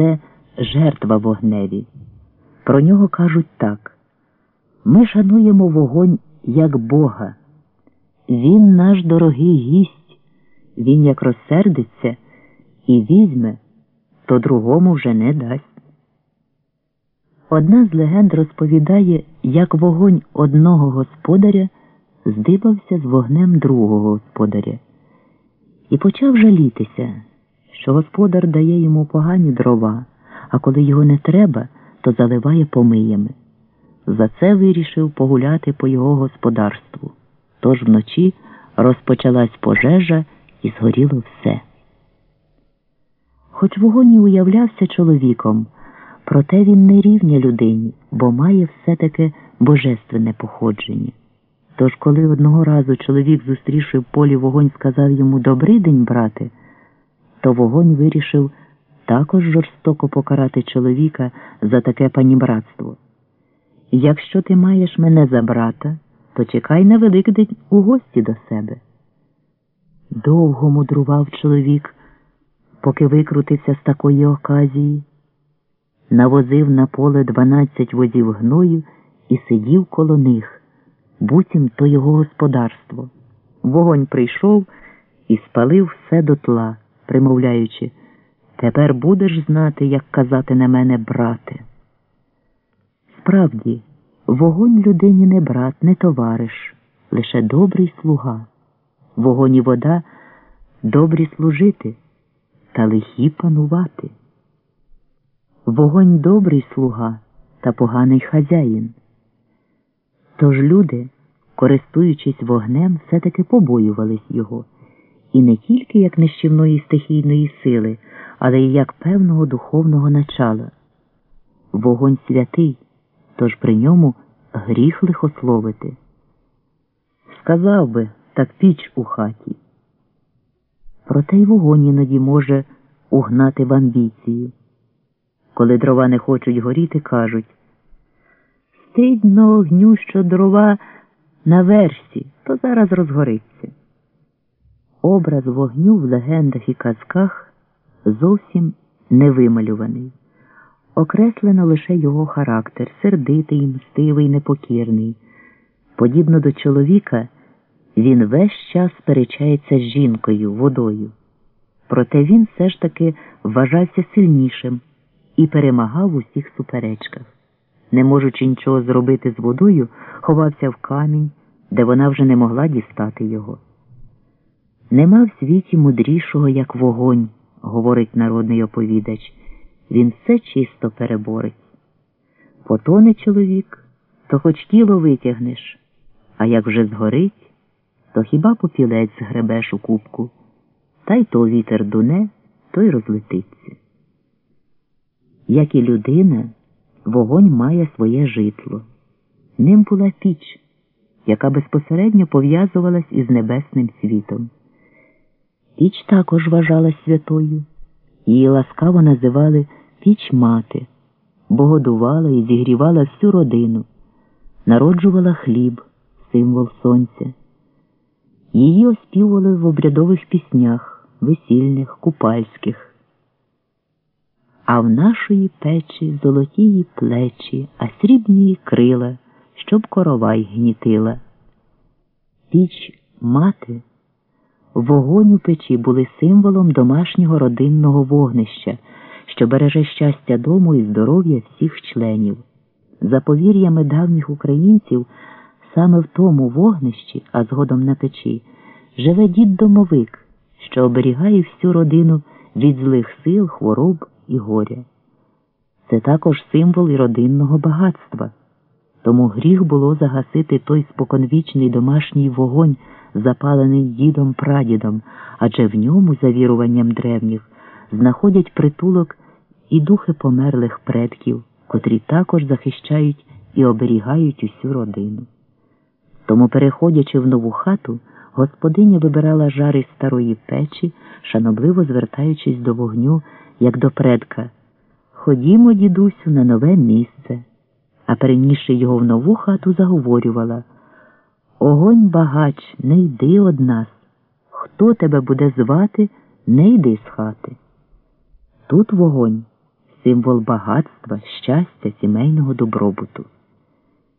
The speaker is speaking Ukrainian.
це жертва вогневі. Про нього кажуть так ми шануємо вогонь як Бога. Він наш дорогий гість, він як розсердиться і візьме, то другому вже не дасть. Одна з легенд розповідає, як вогонь одного господаря здибався з вогнем другого господаря і почав жалітися, що господар дає йому погані дрова, а коли його не треба, то заливає помиями. За це вирішив погуляти по його господарству. Тож вночі розпочалась пожежа і згоріло все. Хоч вогонь і уявлявся чоловіком, проте він не рівня людині, бо має все-таки божественне походження. Тож, коли одного разу чоловік, зустрівши в полі вогонь, сказав йому «Добрий день, брате, то вогонь вирішив також жорстоко покарати чоловіка за таке панібратство. Якщо ти маєш мене за брата, то чекай на Великдень у гості до себе. Довго мудрував чоловік, поки викрутився з такої оказії, навозив на поле дванадцять возів гною і сидів коло них, буцім то його господарство. Вогонь прийшов і спалив все дотла, примовляючи Тепер будеш знати, як казати на мене, брате. Справді, вогонь людині не брат, не товариш, лише добрий слуга. Вогонь і вода добрі служити та лихі панувати. Вогонь добрий слуга та поганий хазяїн. Тож люди, користуючись вогнем, все-таки побоювались його, і не тільки як нищівної стихійної сили, але й як певного духовного начала. Вогонь святий тож при ньому гріх лихословити. Сказав би, так піч у хаті. Проте й вогонь іноді може угнати в амбіцію. Коли дрова не хочуть горіти, кажуть стидно огню, що дрова на версі, то зараз розгориться. Образ вогню в легендах і казках зовсім не вималюваний окреслено лише його характер сердитий, мстивий, непокірний. Подібно до чоловіка, він весь час сперечається з жінкою, водою. Проте він все ж таки вважався сильнішим і перемагав у всіх суперечках. Не можучи нічого зробити з водою, ховався в камінь, де вона вже не могла дістати його. Нема в світі мудрішого, як вогонь, говорить народний оповідач він все чисто переборить. Потоне чоловік, то хоч тіло витягнеш, а як вже згорить, то хіба попілець згребеш у кубку, та й то вітер дуне, то й розлетиться. Як і людина, вогонь має своє житло. Ним була піч, яка безпосередньо пов'язувалась із небесним світом. Піч також вважалась святою, її ласкаво називали піч мати, бо годувала і зігрівала всю родину, народжувала хліб, символ сонця. Її оспівували в обрядових піснях, весільних, купальських. А в нашої печі золотії плечі, а срібні крила, щоб коровай гнітила. Піч мати, вогонь у печі були символом домашнього родинного вогнища що береже щастя дому і здоров'я всіх членів. За повір'ями давніх українців, саме в тому вогнищі, а згодом на печі, живе дід домовик, що оберігає всю родину від злих сил, хвороб і горя. Це також символ і родинного багатства. Тому гріх було загасити той споконвічний домашній вогонь, запалений дідом прадідом, адже в ньому, за віруванням древніх, знаходять притулок і духи померлих предків, котрі також захищають і оберігають усю родину. Тому, переходячи в нову хату, господиня вибирала жари старої печі, шанобливо звертаючись до вогню, як до предка. Ходімо, дідусю, на нове місце, а перенісши його в нову хату, заговорювала Огонь багач, не йди од нас. Хто тебе буде звати, не йди з хати. Тут вогонь символ багатства, щастя, сімейного добробуту.